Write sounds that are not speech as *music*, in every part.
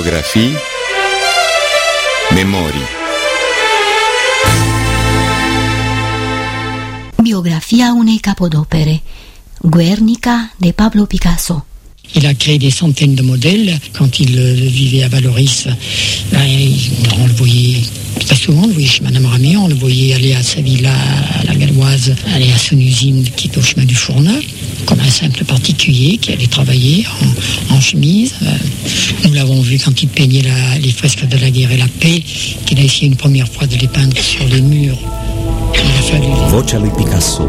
Biografii Memorii Biografia unei capodopere. Guernica de Pablo Picasso. Il a créé des centaines de modèles. Quand il euh, vivait à Valoris, ben, on le voyait très souvent, chez Madame Ramier, on le voyait aller à sa villa, à la Galloise, aller à son usine qui est au chemin du Fourneau, comme un simple particulier qui allait travailler en, chemise. Euh, nous l'avons vu quand il peignait les fresques de la guerre et la paix, qu'il a essayé une première fois de les peindre sur les murs. Vocea lui Picasso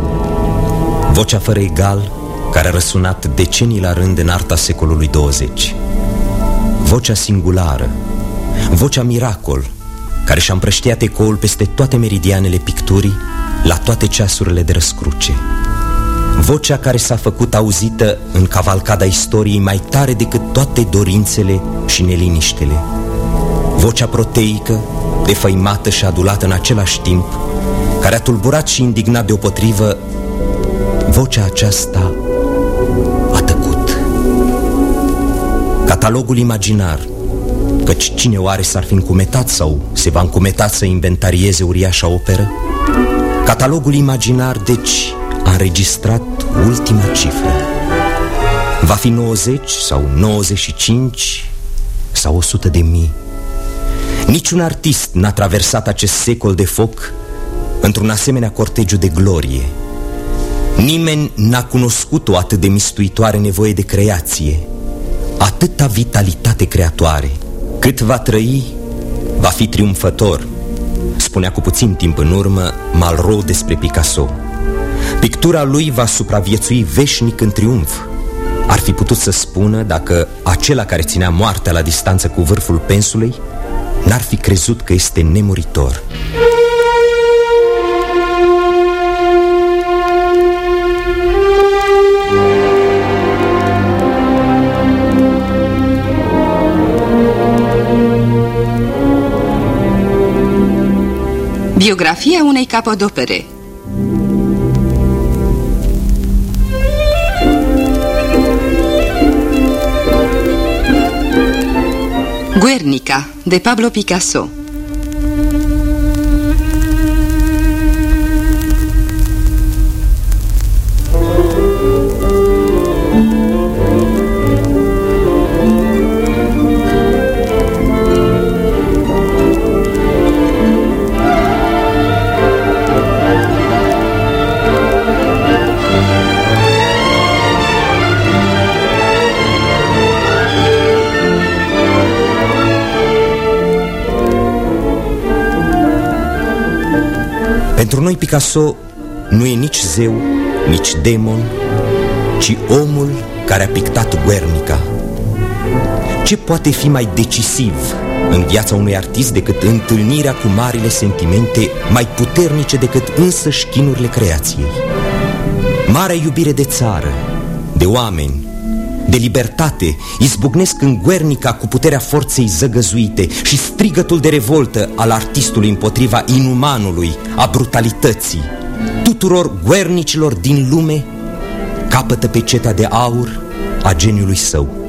Vocea fără egal care a răsunat decenii la rând în arta secolului 20. Vocea singulară, vocea miracol, care și-a împrăștiat ecoul peste toate meridianele picturii, la toate ceasurile de răscruce. Vocea care s-a făcut auzită în cavalcada istoriei mai tare decât toate dorințele și neliniștele. Vocea proteică, defăimată și adulată în același timp, care a tulburat și indignat deopotrivă, vocea aceasta Catalogul imaginar Căci cine oare s-ar fi încumetat sau se va încumeta să inventarieze uriașa operă? Catalogul imaginar, deci, a înregistrat ultima cifră Va fi 90 sau 95 sau 100 de mii Niciun artist n-a traversat acest secol de foc Într-un asemenea cortegiu de glorie Nimeni n-a cunoscut o atât de mistuitoare nevoie de creație atâta vitalitate creatoare. Cât va trăi, va fi triumfător, spunea cu puțin timp în urmă Malraux despre Picasso. Pictura lui va supraviețui veșnic în triumf. Ar fi putut să spună dacă acela care ținea moartea la distanță cu vârful pensului n-ar fi crezut că este nemuritor. Biografia unei capodopere Guernica de Pablo Picasso noi Picasso nu e nici zeu, nici demon, ci omul care a pictat Guernica. Ce poate fi mai decisiv în viața unui artist decât întâlnirea cu marile sentimente mai puternice decât însăși chinurile creației? Marea iubire de țară, de oameni, de libertate izbucnesc în Guernica cu puterea forței zăgăzuite și strigătul de revoltă al artistului împotriva inumanului, a brutalității. Tuturor guernicilor din lume capătă pe cetea de aur a geniului său.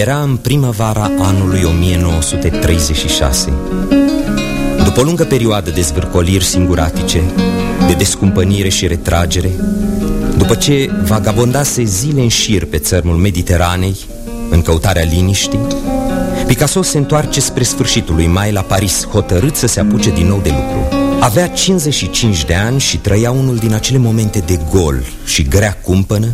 Era în primăvara anului 1936 După o lungă perioadă de zvârcoliri singuratice De descumpănire și retragere După ce vagabondase zile în șir pe țărmul Mediteranei În căutarea liniștii Picasso se întoarce spre sfârșitul lui mai la Paris Hotărât să se apuce din nou de lucru. Avea 55 de ani și trăia unul din acele momente de gol și grea cumpănă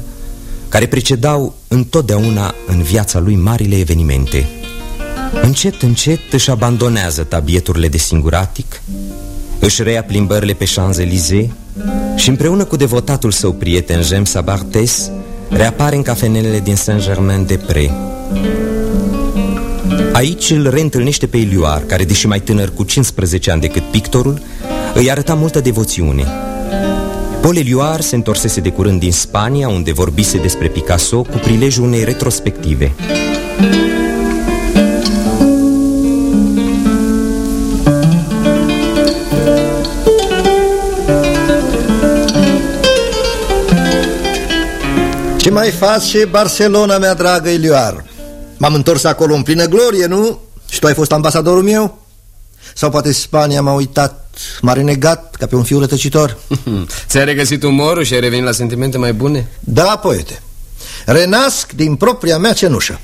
care precedau întotdeauna în viața lui marile evenimente. Încet, încet își abandonează tabieturile de singuratic, își reia plimbările pe Champs-Élysées și împreună cu devotatul său prieten James Sabartes reapare în cafenelele din Saint-Germain-de-Pré. Aici îl reîntâlnește pe Ilioar, care, deși mai tânăr cu 15 ani decât pictorul, îi arăta multă devoțiune. Paul Elioar se întorsese de curând din Spania, unde vorbise despre Picasso cu prilejul unei retrospective. Ce mai face Barcelona, mea dragă Ilioar? M-am întors acolo în plină glorie, nu? Și tu ai fost ambasadorul meu? Sau poate Spania m-a uitat, m-a renegat ca pe un fiu rătăcitor? *laughs* Ți-ai regăsit umorul și ai revenit la sentimente mai bune? Da, poete. Renasc din propria mea cenușă.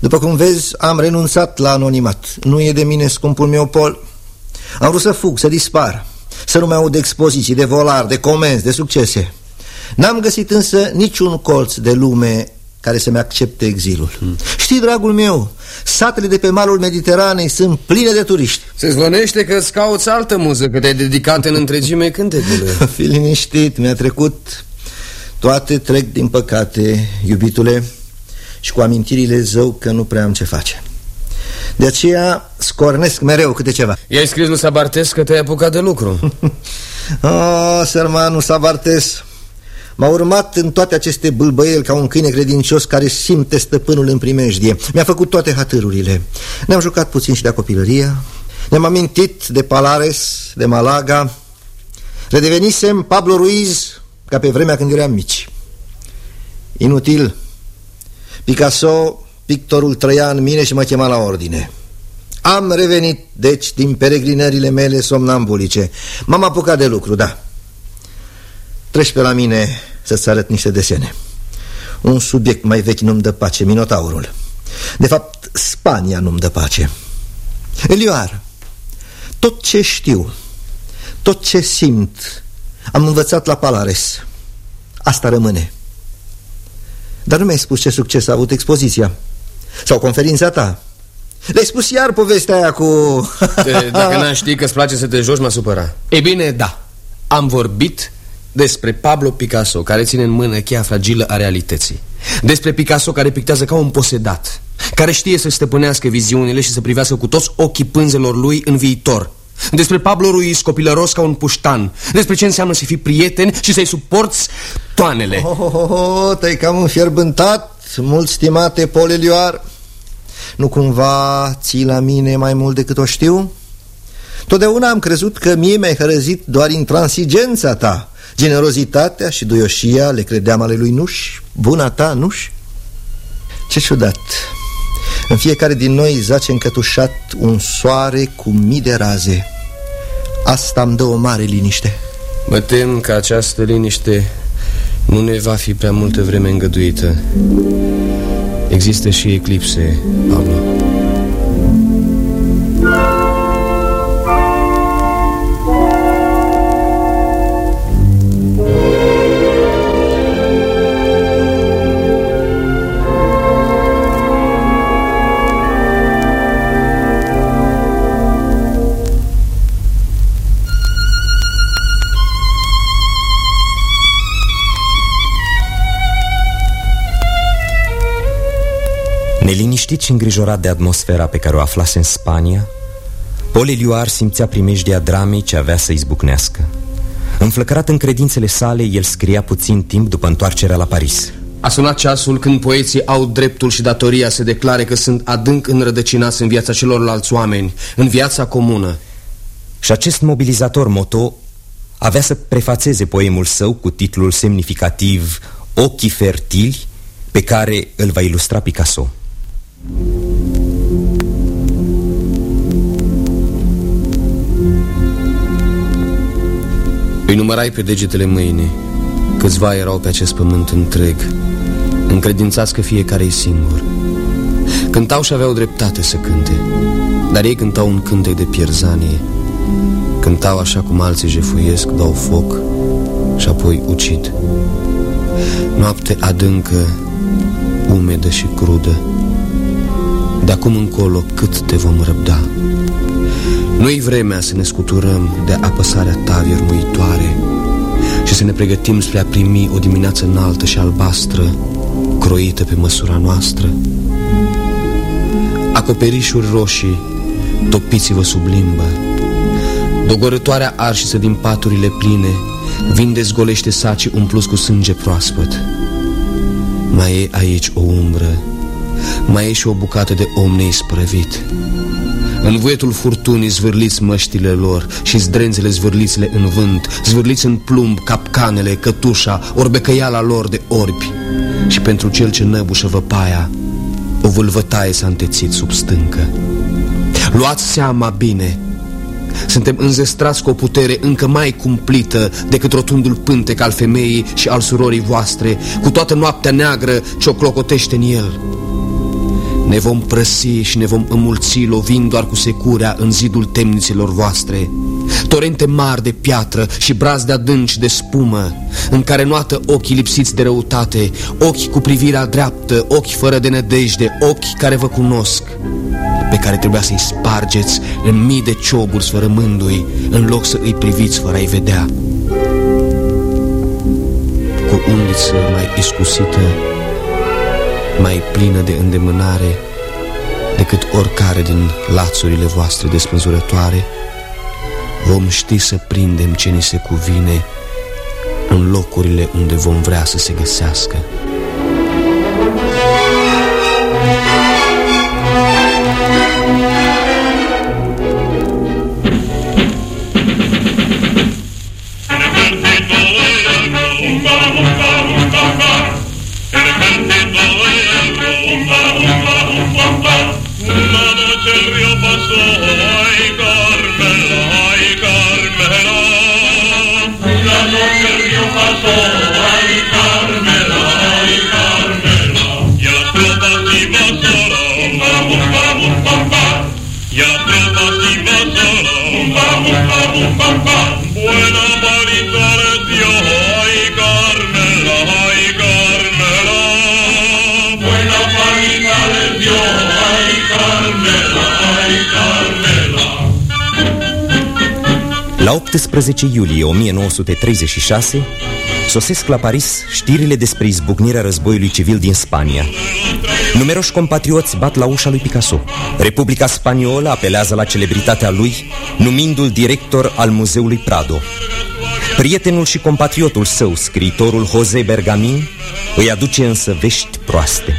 După cum vezi, am renunțat la anonimat. Nu e de mine scumpul meu pol. Am vrut să fug, să dispar, să nu mai aud expoziții de volar, de comenzi, de succese. N-am găsit însă niciun colț de lume care să-mi accepte exilul. Hmm. Știi, dragul meu, satele de pe malul Mediteranei sunt pline de turiști. Se zvonește că îți cauți altă muză, că te-ai dedicat în întregime cântecule. *laughs* Fi liniștit, mi-a trecut. Toate trec din păcate, iubitule, și cu amintirile zău că nu prea am ce face. De aceea scornesc mereu câte ceva. I-ai scris lui Sabartes că te-ai apucat de lucru. oh, *laughs* sărmanul Sabartes, M-a urmat în toate aceste bâlbăieli ca un câine credincios care simte stăpânul în primejdie. Mi-a făcut toate hatârurile. Ne-am jucat puțin și de copilăria. Ne-am amintit de Palares, de Malaga. Redevenisem Pablo Ruiz ca pe vremea când eram mici. Inutil. Picasso, pictorul trăia în mine și mă chema la ordine. Am revenit, deci, din peregrinările mele somnambulice. M-am apucat de lucru, da. Treci pe la mine să-ți arăt niște desene. Un subiect mai vechi nu-mi dă pace, Minotaurul. De fapt, Spania nu-mi dă pace. Elioar, tot ce știu, tot ce simt Am învățat la Palares. Asta rămâne. Dar nu mi-ai spus ce succes a avut expoziția. Sau conferința ta. Le-ai spus iar povestea aia cu... De, dacă n-am ști că-ți place să te joci, m-a supărat. E bine, da. Am vorbit despre Pablo Picasso, care ține în mână cheia fragilă a realității. Despre Picasso care pictează ca un posedat, care știe să stăpânească viziunile și să privească cu toți ochii pânzelor lui în viitor. Despre Pablo Ruiz, copilăros ca un puștan. Despre ce înseamnă să fii prieten și să-i suporți toanele. Oh, oh, oh, oh te-ai cam înfierbântat, mult stimate Polelioar. Nu cumva ții la mine mai mult decât o știu? Totdeauna am crezut că mie mi-ai hărăzit doar intransigența ta Generozitatea și duioșia le credeam ale lui Nuș. Buna ta, Nuș? Ce ciudat! În fiecare din noi zace încătușat un soare cu mii de raze. Asta îmi dă o mare liniște. Mă tem că această liniște nu ne va fi prea multă vreme îngăduită. Există și eclipse, Pablo Neliniștit și îngrijorat de atmosfera pe care o aflase în Spania, Paul Eliuar simțea primejdia dramei ce avea să izbucnească. Înflăcărat în credințele sale, el scria puțin timp după întoarcerea la Paris. A sunat ceasul când poeții au dreptul și datoria să declare că sunt adânc înrădăcinați în viața celorlalți oameni, în viața comună. Și acest mobilizator moto avea să prefațeze poemul său cu titlul semnificativ Ochii fertili, pe care îl va ilustra Picasso. Îi numărai pe degetele mâine. Câțiva erau pe acest pământ întreg Încredințați că fiecare e singur. Cântau și aveau dreptate să cânte Dar ei cântau un cântec de pierzanie. Cântau așa cum alții jefuiesc, dau foc și apoi ucid. Noapte adâncă, umedă și crudă De acum încolo cât te vom răbda. Nu-i vremea să ne scuturăm de apăsarea ta viermuitoare Și să ne pregătim spre a primi o dimineață înaltă și albastră Croită pe măsura noastră. Acoperișuri roșii, topiți-vă sub limbă. Dogorătoarea arșiță din paturile pline Vin dezgolește saci umplus cu sânge proaspăt. Mai e aici o umbră Mai e și o bucată de om neisprăvit în vuietul furtunii zvârliți măștile lor și zdrențele zvârlițele în vânt, zvârliți în plumb capcanele, cătușa, orbecăiala lor de orbi. Și pentru cel ce năbușă văpaia, o vâlvătaie s-a întețit sub stâncă. Luați seama bine, suntem înzestrați cu o putere încă mai cumplită decât rotundul pântec al femeii și al surorii voastre, cu toată noaptea neagră ce o clocotește în el. Ne vom prăsi și ne vom înmulți lovind doar cu securea în zidul temnițelor voastre. Torente mari de piatră și brazde adânci de spumă, în care noată ochii lipsiți de răutate, ochi cu privirea dreaptă, ochi fără de nădejde, ochi care vă cunosc pe care trebuia să-i spargeți în mii de cioburi sfărămându-i, în loc să îi priviți fără a-i vedea. Cu undiță mai iscusită, mai plină de îndemânare decât oricare din lațurile voastre despânzurătoare, vom ști să prindem ce ni se cuvine în locurile unde vom vrea să se găsească. La 18 iulie 1936 sosesc la Paris știrile despre izbucnirea războiului civil din Spania. Numeroși compatrioți bat la ușa lui Picasso. Republica Spaniolă apelează la celebritatea lui, numindu-l director al Muzeului Prado. Prietenul și compatriotul său, scriitorul José Bergamin, îi aduce însă vești proaste.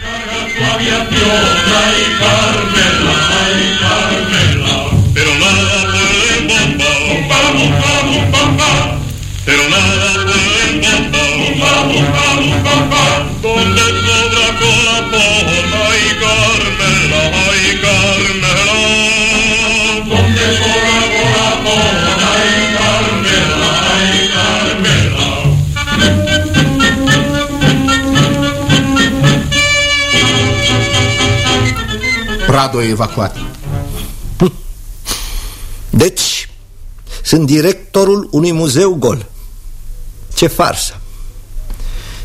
Prado e evacuat. Deci, sunt directorul unui muzeu gol. Ce farsă!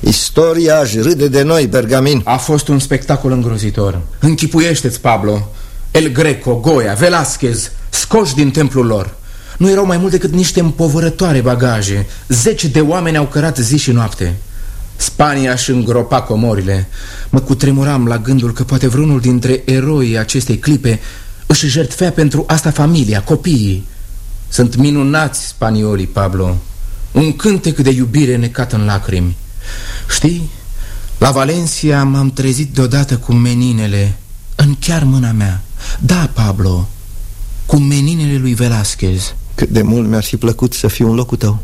Istoria își râde de noi, Bergamin. A fost un spectacol îngrozitor. Închipuiește-ți, Pablo. El Greco, Goya, Velasquez, scoși din templul lor. Nu erau mai mult decât niște împovărătoare bagaje. Zece de oameni au cărat zi și noapte. Spania își îngropa comorile. Mă cutremuram la gândul că poate vreunul dintre eroii acestei clipe își jertfea pentru asta familia, copiii. Sunt minunați spaniolii, Pablo. Un cântec de iubire necat în lacrimi. Știi, la Valencia m-am trezit deodată cu meninele în chiar mâna mea. Da, Pablo, cu meninele lui Velasquez. Cât de mult mi-ar fi plăcut să fiu în locul tău.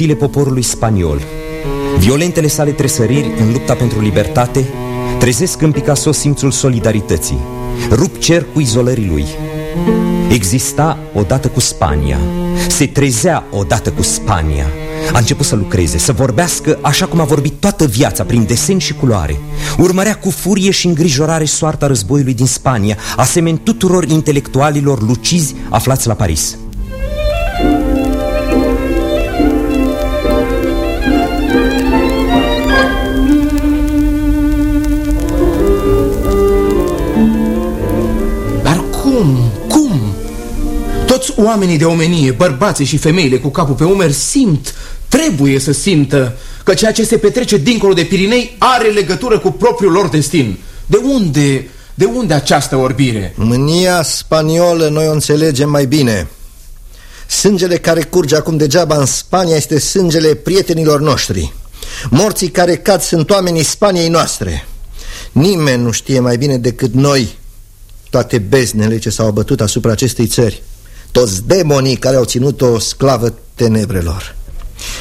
Reacțiile poporului spaniol Violentele sale tresăriri în lupta pentru libertate trezesc în Picasso simțul solidarității, rup cercul izolării lui. Exista odată cu Spania, se trezea odată cu Spania, a început să lucreze, să vorbească așa cum a vorbit toată viața, prin desen și culoare. Urmărea cu furie și îngrijorare soarta războiului din Spania, asemeni tuturor intelectualilor lucizi aflați la Paris. Oamenii de omenie, bărbații și femeile cu capul pe umeri simt trebuie să simtă că ceea ce se petrece dincolo de Pirinei are legătură cu propriul lor destin. De unde, de unde această orbire? Mânia spaniolă noi o înțelegem mai bine. Sângele care curge acum degeaba în Spania este sângele prietenilor noștri. Morții care cad sunt oamenii Spaniei noastre. Nimeni nu știe mai bine decât noi toate beznele ce s-au abătut asupra acestei țări. Toți demonii care au ținut-o sclavă tenebrelor.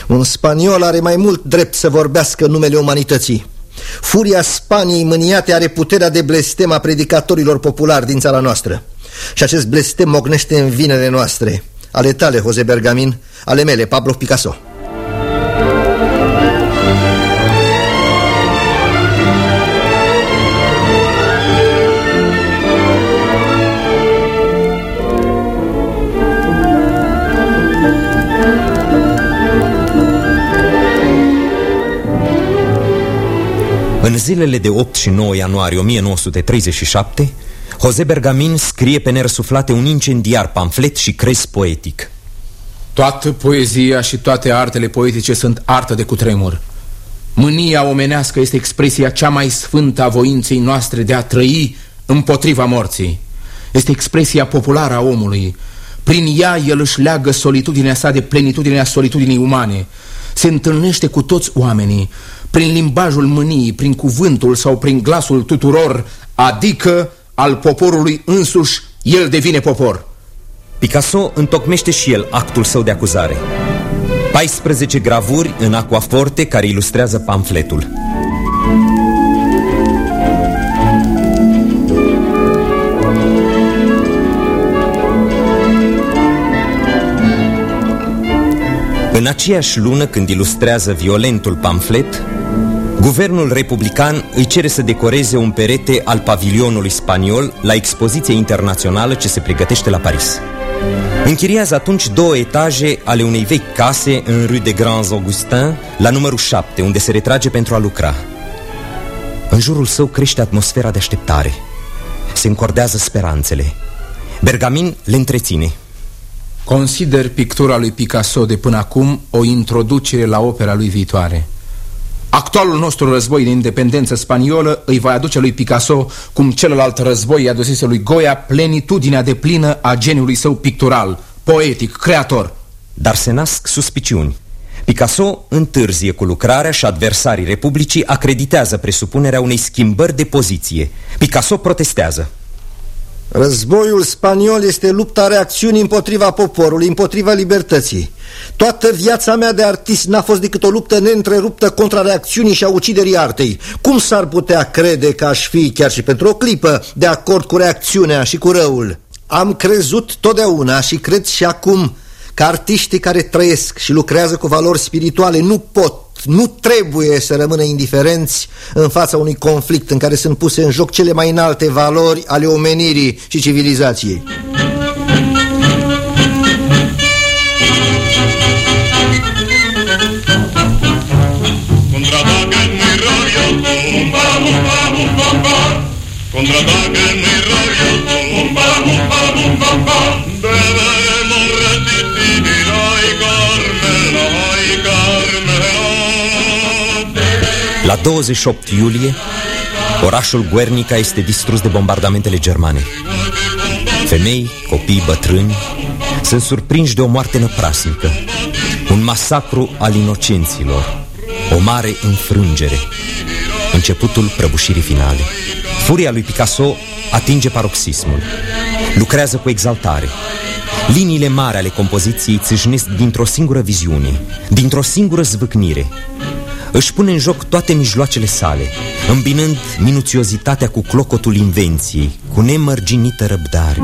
Un spaniol are mai mult drept să vorbească numele umanității. Furia Spaniei mâniate are puterea de blestem a predicatorilor populari din țara noastră. Și acest blestem mognește în vinele noastre, ale tale, Jose Bergamin, ale mele, Pablo Picasso. În zilele de 8 și 9 ianuarie 1937, Jose Bergamin scrie pe nersuflate un incendiar pamflet și crez poetic. Toată poezia și toate artele poetice sunt artă de cutremur. Mânia omenească este expresia cea mai sfântă a voinței noastre de a trăi împotriva morții. Este expresia populară a omului. Prin ea el își leagă solitudinea sa de plenitudinea solitudinii umane. Se întâlnește cu toți oamenii, prin limbajul mâniei, prin cuvântul sau prin glasul tuturor, adică al poporului însuși, el devine popor. Picasso întocmește și el actul său de acuzare. 14 gravuri în aquaforte care ilustrează pamfletul. În aceeași lună, când ilustrează violentul pamflet, Guvernul republican îi cere să decoreze un perete al pavilionului spaniol la expoziția internațională ce se pregătește la Paris. Închiriază atunci două etaje ale unei vechi case în rue de Grands Augustin, la numărul 7, unde se retrage pentru a lucra. În jurul său crește atmosfera de așteptare. Se încordează speranțele. Bergamin le întreține. Consider pictura lui Picasso de până acum o introducere la opera lui viitoare. Actualul nostru război de independență spaniolă îi va aduce lui Picasso, cum celălalt război i-a adusese lui Goya, plenitudinea de plină a geniului său pictural, poetic, creator. Dar se nasc suspiciuni. Picasso întârzie cu lucrarea și adversarii Republicii acreditează presupunerea unei schimbări de poziție. Picasso protestează. Războiul spaniol este lupta reacțiunii împotriva poporului, împotriva libertății. Toată viața mea de artist n-a fost decât o luptă neîntreruptă contra reacțiunii și a uciderii artei. Cum s-ar putea crede că aș fi, chiar și pentru o clipă, de acord cu reacțiunea și cu răul? Am crezut totdeauna și cred și acum că artiștii care trăiesc și lucrează cu valori spirituale nu pot nu trebuie să rămână indiferenți în fața unui conflict în care sunt puse în joc cele mai înalte valori ale omenirii și civilizației. Contraataque 28 iulie, orașul Guernica este distrus de bombardamentele germane. Femei, copii, bătrâni sunt surprinși de o moarte năprasnică, un masacru al inocenților, o mare înfrângere, începutul prăbușirii finale. Furia lui Picasso atinge paroxismul. Lucrează cu exaltare. Liniile mari ale compoziției țâșnesc dintr-o singură viziune, dintr-o singură zvâcnire. Își pune în joc toate mijloacele sale, îmbinând minuțiozitatea cu clocotul invenției, cu nemărginită răbdare.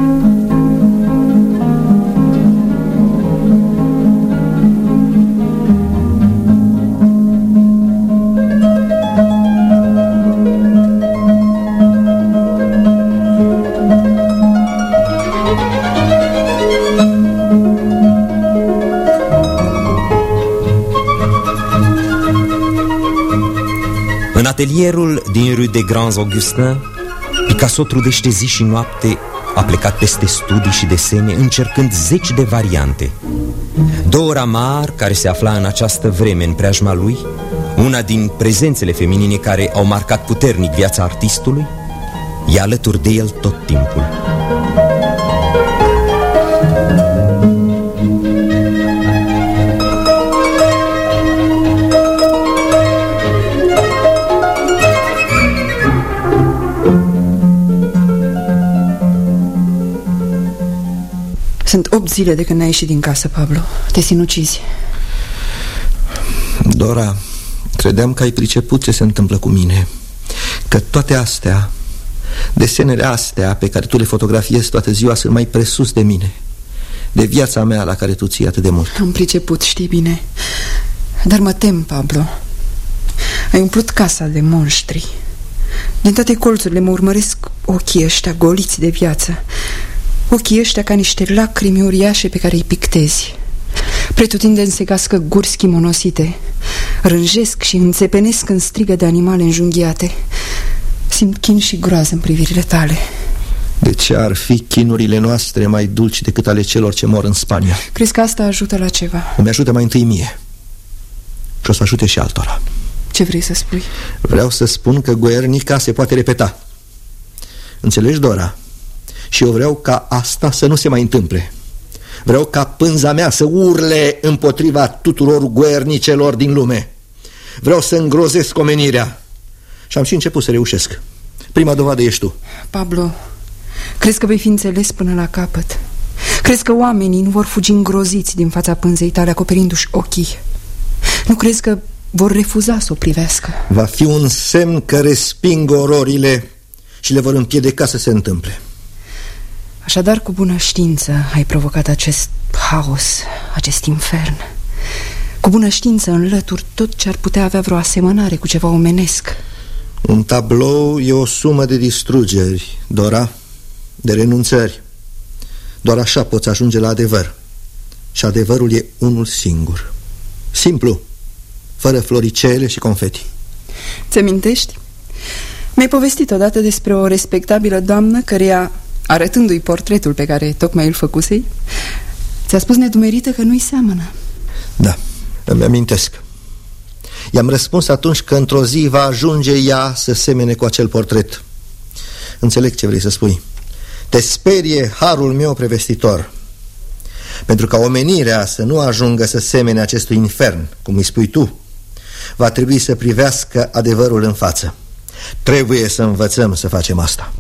Atelierul din Rue de Grands Augustin, Picasso trudește zi și noapte, a plecat peste studii și desene, încercând zeci de variante. Dora Maar, care se afla în această vreme în preajma lui, una din prezențele feminine care au marcat puternic viața artistului, e alături de el tot timpul. Sunt opt zile de când ai ieșit din casă, Pablo. Te sinucizi Dora, credeam că ai priceput ce se întâmplă cu mine. Că toate astea, desenele astea pe care tu le fotografiezi toată ziua Sunt mai presus de mine De viața mea la care tu ții atât de mult. Am priceput, știi bine. Dar mă tem, Pablo. Ai umplut casa de monștri. Din toate colțurile mă urmăresc ochii ăștia goliți de viață Ochii ăștia ca niște lacrimi uriașe pe care îi pictezi Pretutindeni se gască guri schimonosite Rânjesc și înțepenesc în strigă de animale înjunghiate Simt chin și groază în privirile tale De ce ar fi chinurile noastre mai dulci decât ale celor ce mor în Spania? Crezi că asta ajută la ceva? Îmi ajută mai întâi mie Și o să ajute și altora Ce vrei să spui? Vreau să spun că Guernica se poate repeta Înțelegi, Dora? Și eu vreau ca asta să nu se mai întâmple Vreau ca pânza mea să urle împotriva tuturor guernicelor din lume Vreau să îngrozesc omenirea Și am și început să reușesc Prima dovadă ești tu Pablo, crezi că vei fi înțeles până la capăt? Crezi că oamenii nu vor fugi îngroziți din fața pânzei tale acoperindu-și ochii? Nu crezi că vor refuza să o privească? Va fi un semn că resping ororile și le vor împiedica să se întâmple Așadar, cu bună știință ai provocat acest haos, acest infern. Cu bună știință înlături tot ce ar putea avea vreo asemănare cu ceva omenesc. Un tablou e o sumă de distrugeri, Dora, de renunțări. Doar așa poți ajunge la adevăr. Și adevărul e unul singur. Simplu, fără floricele și confeti Ți mintești? Mi-ai povestit odată despre o respectabilă doamnă căreia arătându-i portretul pe care tocmai îl făcusei, ți-a spus nedumerită că nu-i seamănă. Da, îmi amintesc. I-am răspuns atunci că într-o zi va ajunge ea să semene cu acel portret. Înțeleg ce vrei să spui. Te sperie harul meu prevestitor. Pentru ca omenirea să nu ajungă să semene acestui infern, cum îi spui tu, va trebui să privească adevărul în față. Trebuie să învățăm să facem asta.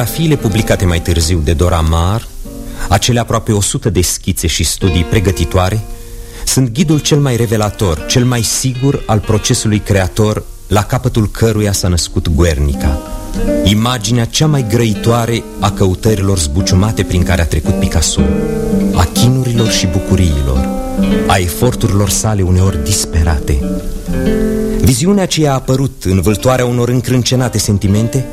Fotografiile publicate mai târziu de Dora Maar, acele aproape 100 de schițe și studii pregătitoare, sunt ghidul cel mai revelator, cel mai sigur al procesului creator la capătul căruia s-a născut Guernica. Imaginea cea mai grăitoare a căutărilor zbuciumate prin care a trecut Picasso, a chinurilor și bucuriilor, a eforturilor sale uneori disperate. Viziunea ce a apărut în vâltoarea unor încrâncenate sentimente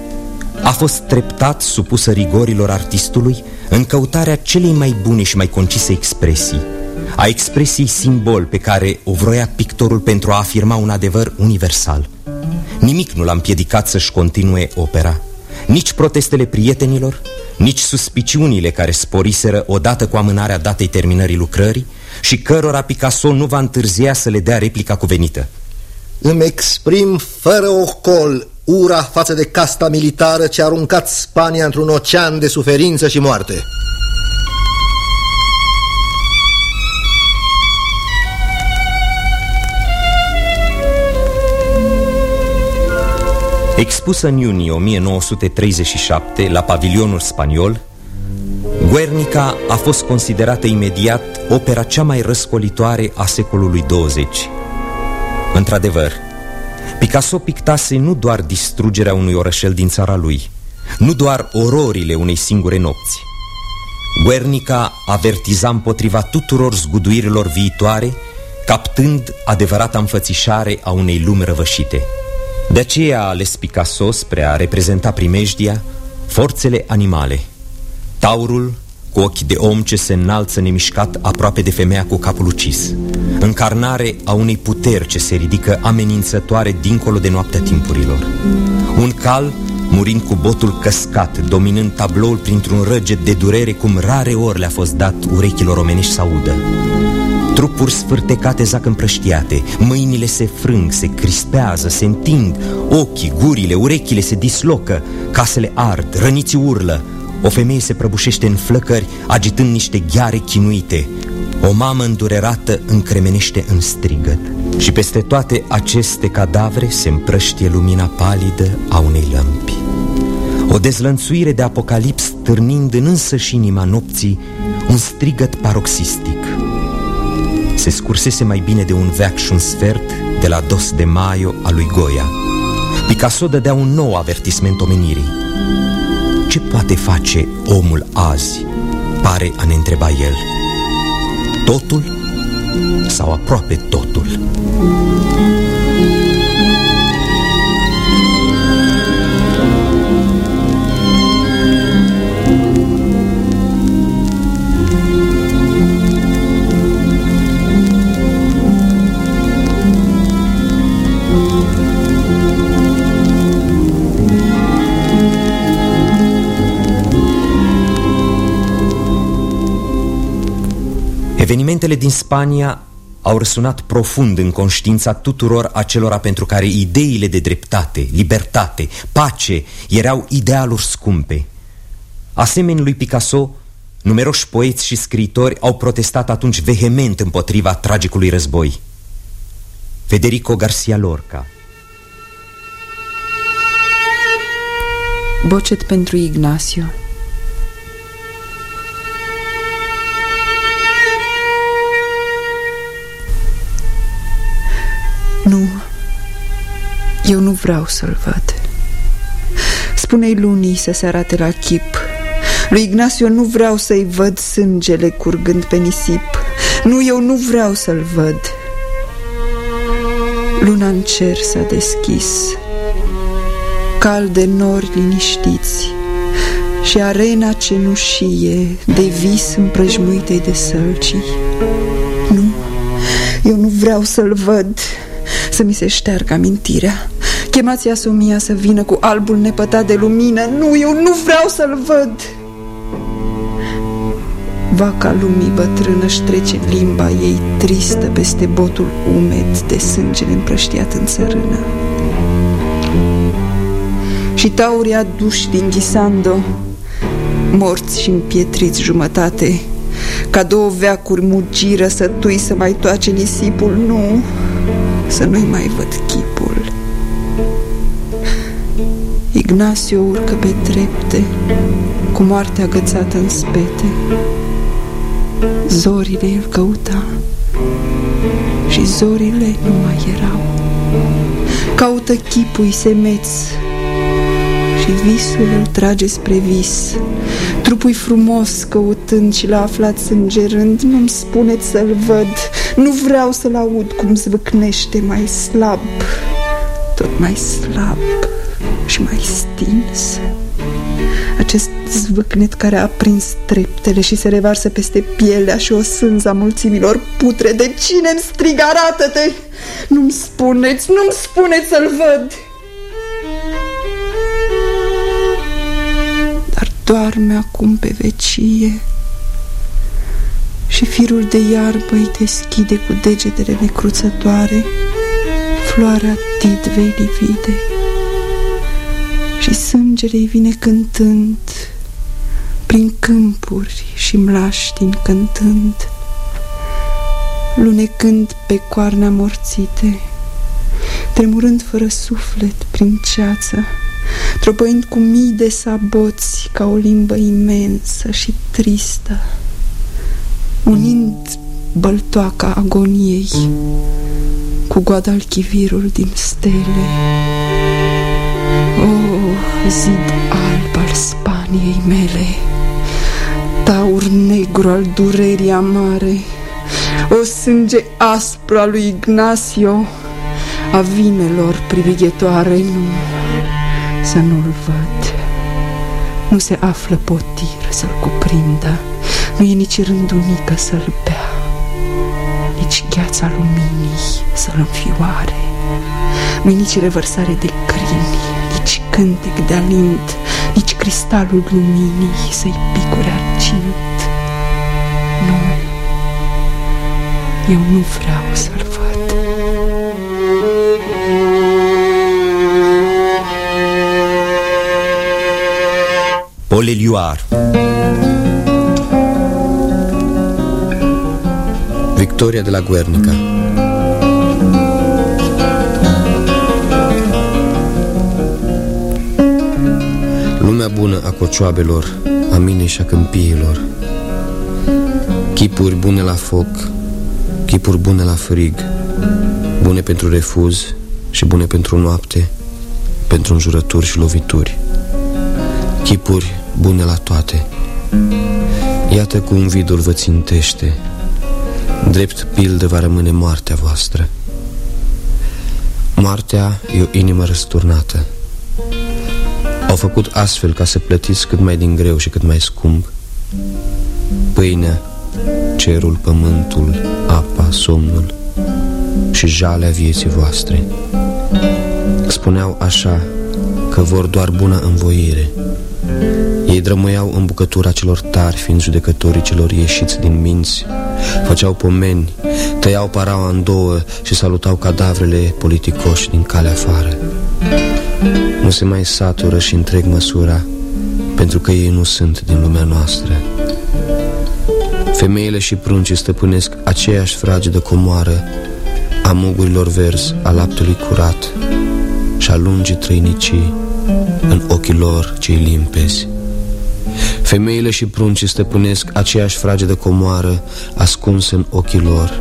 a fost treptat supusă rigorilor artistului în căutarea celei mai bune și mai concise expresii, a expresiei simbol pe care o vroia pictorul pentru a afirma un adevăr universal. Nimic nu l-a împiedicat să-și continue opera, nici protestele prietenilor, nici suspiciunile care sporiseră odată cu amânarea datei terminării lucrării și cărora Picasso nu va întârzia să le dea replica cuvenită. Îmi exprim fără ocol ura față de casta militară ce a aruncat Spania într-un ocean de suferință și moarte. Expusă în iunie 1937 la pavilionul spaniol, Guernica a fost considerată imediat opera cea mai răscolitoare a secolului 20. Într-adevăr, Picasso pictase nu doar distrugerea unui orășel din țara lui, nu doar ororile unei singure nopți. Guernica avertiza împotriva tuturor zguduirilor viitoare, captând adevărata înfățișare a unei lumi răvășite. De aceea a ales Picasso spre a reprezenta primejdia forțele animale. Taurul, cu ochi de om ce se înalță nemișcat aproape de femeia cu capul ucis. Încarnare a unei puteri ce se ridică amenințătoare dincolo de noaptea timpurilor. Un cal murind cu botul căscat, dominând tabloul printr-un răget de durere cum rare ori le-a fost dat urechilor omenești să audă. Trupuri sfârtecate zac împrăștiate, mâinile se frâng, se crispează, se întind, ochii, gurile, urechile se dislocă, casele ard, răniții urlă, o femeie se prăbușește în flăcări, agitând niște gheare chinuite. O mamă îndurerată încremenește în strigăt. Și peste toate aceste cadavre se împrăștie lumina palidă a unei lămpi. O dezlănțuire de apocalips târnind în însăși inima nopții un strigăt paroxistic. Se scursese mai bine de un veac și un sfert de la Dos de Maio a lui Goya. Picasso dădea un nou avertisment omenirii. Ce poate face omul azi? Pare a ne întreba el. Totul sau aproape totul? Evenimentele din Spania au răsunat profund în conștiința tuturor acelora pentru care ideile de dreptate, libertate, pace erau idealuri scumpe. Asemenea lui Picasso, numeroși poeți și scriitori au protestat atunci vehement împotriva tragicului război. Federico Garcia Lorca Bocet pentru Ignacio eu nu vreau să-l văd. Spune-i lunii să se arate la chip. Lui Ignacio nu vreau să-i văd sângele curgând pe nisip. Nu, eu nu vreau să-l văd. Luna în cer s-a deschis, cal de nori liniștiți și arena cenușie de vis împrăjmuite de sălcii. Nu, eu nu vreau să-l văd să mi se șteargă amintirea. Chemați Asomia să vină cu albul nepătat de lumină. Nu, eu nu vreau să-l văd. Vaca lumii bătrână își trece limba ei tristă peste botul umed de sângele împrăștiat în țărână. Și taurii aduși din Ghisando, morți și împietriți jumătate, ca două veacuri mugiră tui să mai toace nisipul, nu, să nu-i mai văd chipul. Ignacio urcă pe trepte, cu moartea agățată în spete. Zorile îl căuta și zorile nu mai erau. Caută chipui semeț și visul îl trage spre vis. Trupul frumos căutând și l-a aflat sângerând, nu-mi spuneți să-l văd, nu vreau să-l aud cum zvâcnește mai slab, tot mai slab și mai stins. Acest zvâcnet care a prins treptele și se revarsă peste pielea și o sânza mulțimilor putre. De cine-mi strig, arată-te! Nu-mi spuneți, nu-mi spuneți să-l văd! Dar doarme acum pe vecie Și firul de iarbă îi deschide cu degetele necruțătoare Floarea tidvei livide Și sângele îi vine cântând Prin câmpuri și mlaștini cântând Lunecând pe coarne amorțite Tremurând fără suflet prin ceață Tropăind cu mii de saboți Ca o limbă imensă și tristă Unind băltoaca agoniei Cu guadalchivirul din stele. O, oh, zid alb al Spaniei mele Taur negru al durerii amare O sânge aspru al lui Ignacio A vinelor privighetoare Nu, să nu-l văd. Nu se află potir să-l cuprindă Nu e nici rândunică să-l bea Nici gheața luminii să-l înfioare Nu nici revărsare de crini Nici cântec de alint Nici cristalul luminii să-i picure argint. Nu, eu nu vreau să-l văd. Paul Elioar Victoria de la Guernica Lumea bună a cocioabelor, a mine și a câmpiilor. Chipuri bune la foc, chipuri bune la frig Bune pentru refuz și bune pentru noapte Pentru înjurături și lovituri. Chipuri bune la toate. Iată cum vidul vă țintește. Drept pildă va rămâne moartea voastră. Moartea e o inimă răsturnată. Au făcut astfel ca să plătiți cât mai din greu și cât mai scump Pâinea, cerul, pământul, apa, somnul Și jalea vieții voastre. Spuneau așa că vor doar bună învoire. Ei drămâiau în bucătura celor tari Fiind judecătorii celor ieșiți din minți Făceau pomeni, tăiau paraua în două Și salutau cadavrele politicoși din calea afară Nu se mai satură și întreg măsura Pentru că ei nu sunt din lumea noastră. Femeile și pruncii stăpânesc aceeași fragedă comoară A mugurilor verzi, a laptului curat Și a lungii trăinicii în ochii lor cei limpezi. Femeile și pruncii stăpânesc aceeași fragedă comoară ascunsă în ochii lor.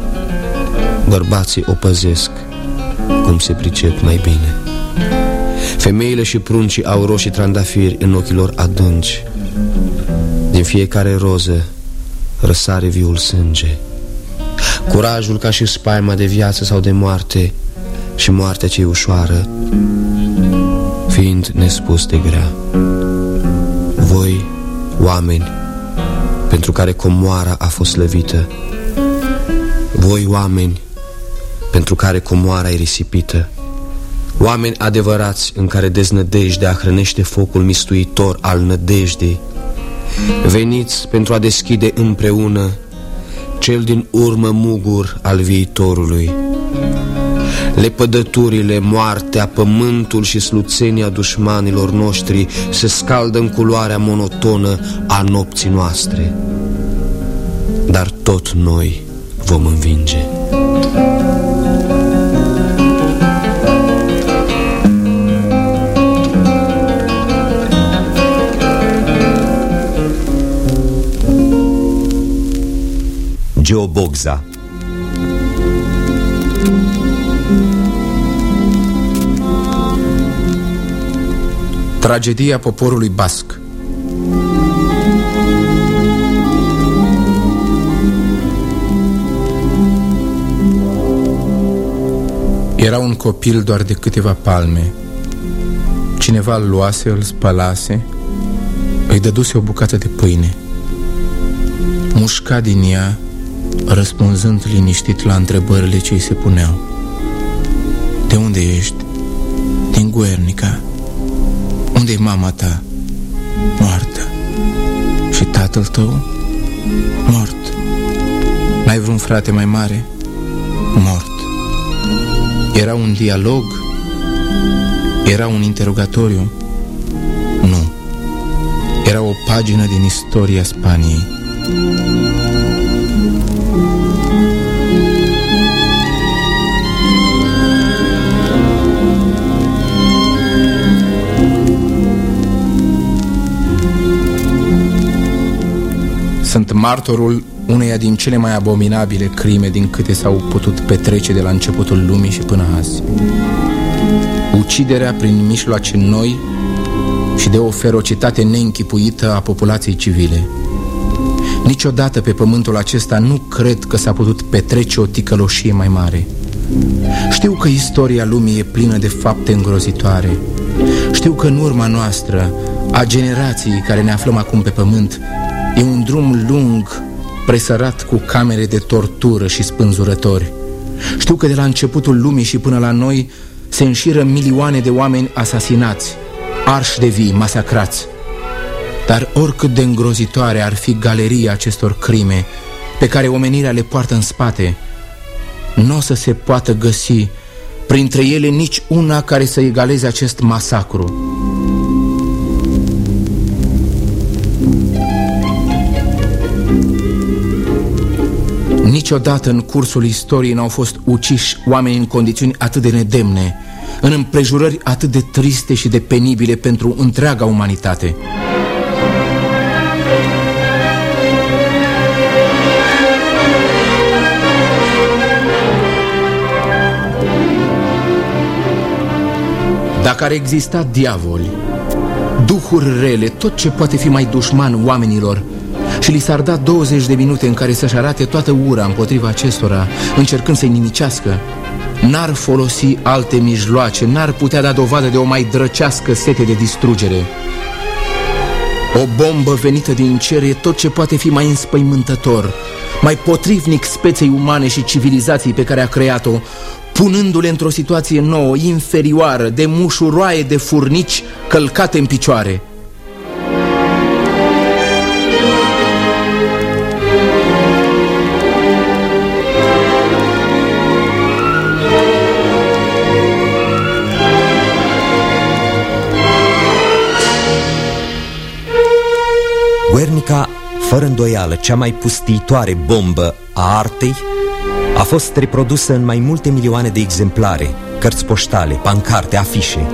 Bărbații o păzesc cum se pricep mai bine Femeile și pruncii au roșii trandafiri în ochii lor adânci. Din fiecare roză răsare viul sânge. Curajul ca și spaima de viață sau de moarte Și moartea cei ușoară Fiind nespus de grea. Voi, oameni Pentru care comoara a fost slăvită Voi, oameni Pentru care comoara e risipită Oameni adevărați în care deznădejdea hrănește focul mistuitor al nădejdei. Veniți pentru a deschide împreună cel din urmă mugur al viitorului. Lepădăturile, moartea, pământul și sluțenia dușmanilor noștri Se scaldă în culoarea monotonă a nopții noastre. Dar tot noi vom învinge Geobogza Tragedia poporului basc. Era un copil doar de câteva palme. Cineva îl luase, îl spălase Îi dăduse o bucată de pâine. Mușca din ea Răspunzând liniștit la întrebările ce îi se puneau De unde ești? Din Guernica Unde-i mama ta? Moartă Și tatăl tău? Mort. N-ai vreun frate mai mare? Mort. Era un dialog? Era un interogatoriu? Nu. Era o pagină din istoria Spaniei. Sunt martorul uneia din cele mai abominabile crime din câte s-au putut petrece de la începutul lumii și până azi. Uciderea prin mijloace noi și de o ferocitate neînchipuită a populației civile. Niciodată pe pământul acesta nu cred că s-a putut petrece o ticăloșie mai mare. Știu că istoria lumii e plină de fapte îngrozitoare. Știu că în urma noastră, a generației care ne aflăm acum pe pământ, E un drum lung, presărat cu camere de tortură și spânzurători. Știu că de la începutul lumii și până la noi se înșiră milioane de oameni asasinați, arși de vii, masacrați. Dar oricât de îngrozitoare ar fi galeria acestor crime pe care omenirea le poartă în spate, nu o să se poată găsi printre ele nici una care să egaleze acest masacru. Niciodată în cursul istoriei n-au fost uciși oameni în condiții atât de nedemne, în împrejurări atât de triste și de penibile pentru întreaga umanitate. Dacă ar exista diavoli, duhuri rele, tot ce poate fi mai dușman oamenilor, și li s-ar da 20 de minute în care să-și arate toată ura împotriva acestora, încercând să-i nimicească, n-ar folosi alte mijloace, n-ar putea da dovadă de o mai drăcească sete de distrugere. O bombă venită din cer e tot ce poate fi mai înspăimântător, mai potrivnic speței umane și civilizației pe care a creat-o, punându-le într-o situație nouă, inferioară, de mușuroaie de furnici călcate în picioare. Guernica, fără îndoială, cea mai pustiitoare bombă a artei, a fost reprodusă în mai multe milioane de exemplare, cărți poștale, pancarte, afișe.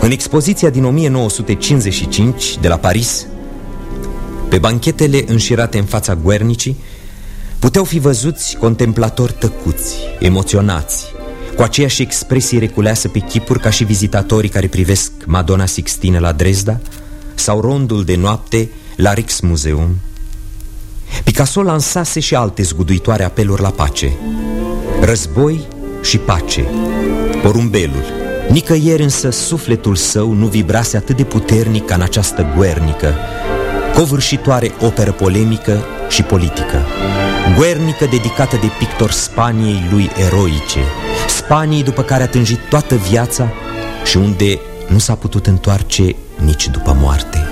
În expoziția din 1955 de la Paris, pe banchetele înșirate în fața Guernicii, puteau fi văzuți contemplatori tăcuți, emoționați, cu aceeași expresie reculeasă pe chipuri ca și vizitatorii care privesc Madonna Sixtine la Dresda, sau rondul de noapte la Rijksmuseum. Picasso lansase și alte zguduitoare apeluri la pace. Război și pace. Porumbelul. Nicăieri însă sufletul său nu vibrase atât de puternic ca în această guernică, covârșitoare operă polemică și politică. Guernică dedicată de pictor Spaniei lui eroice, Spaniei după care a tânjit toată viața și unde nu s-a putut întoarce nici după moarte.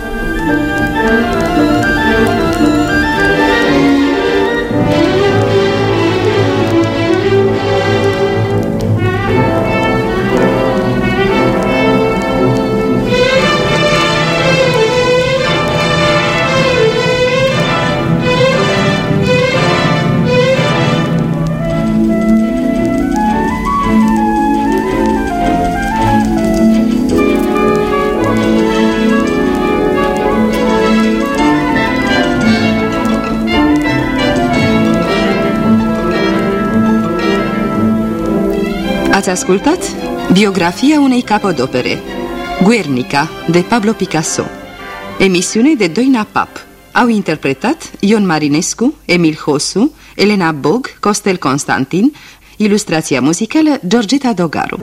Ați ascultat biografia unei capodopere Guernica de Pablo Picasso. Emisiune de Doina Pap. Au interpretat Ion Marinescu, Emil Hosu, Elena Bog, Costel Constantin Ilustrația muzicală Georgeta Dogaru